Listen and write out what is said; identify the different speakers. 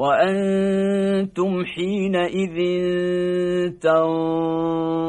Speaker 1: وأنتم حينئذ تنظرون.